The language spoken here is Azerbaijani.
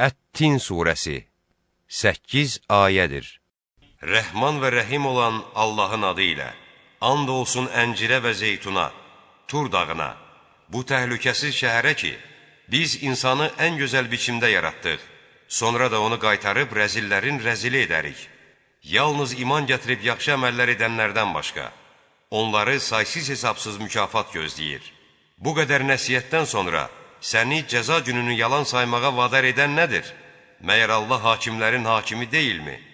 Ət-Tin surəsi 8 ayədir. Rəhman və Rəhim olan Allahın adı ilə and olsun əncirə və zeytuna, Tur dağına, bu təhlükəsiz şəhərə ki, biz insanı ən gözəl biçimdə yaratdıq, sonra da onu qaytarıb rəzillərin rəzili edərik. Yalnız iman gətirib yaxşı əməllər edənlərdən başqa, onları saysız-hesabsız mükafat gözləyir. Bu qədər nəsiyyətdən sonra səni cəza gününü yalan saymağa vadar edən nədir? Məyər Allah hakimlərin hakimi deyilmi?